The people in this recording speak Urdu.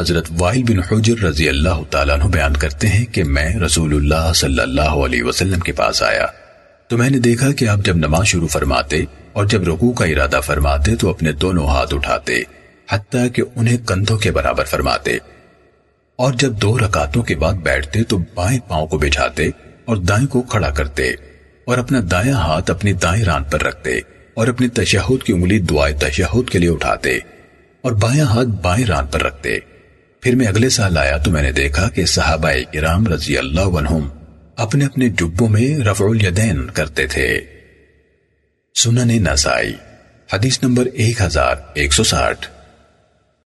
حضرت وائل بن حجر رضی اللہ تعالیٰ عنہ بیان کرتے ہیں کہ میں رسول اللہ صلی اللہ علیہ وسلم کے پاس آیا۔ تو میں نے دیکھا کہ آپ جب نماز شروع فرماتے اور جب رکوع کا ارادہ فرماتے تو اپنے دونوں ہاتھ اٹھاتے، حتیٰ کہ انہیں کندھوں کے برابر فرماتے۔ اور جب دو رکاتوں کے بعد بیٹھتے تو بائیں پاؤں کو بچھاتے اور دائیں کو کھڑا کرتے اور اپنا دائیں ہاتھ اپنی دائیں ران پر رکھتے اور اپنی تشہد کی انگلی دعائے تشہد کے لیے اٹھاتے اور بائیں ہاتھ بائیں ران پر رکھتے۔ پھر میں اگلے سال آیا تو میں نے دیکھا کہ صحابہ کرام رضی اللہ عنہم اپنے اپنے جبوں میں رفع الیدین کرتے تھے۔ سنن نسائی، حدیث نمبر ایک ہزار ایک سو ساٹھ۔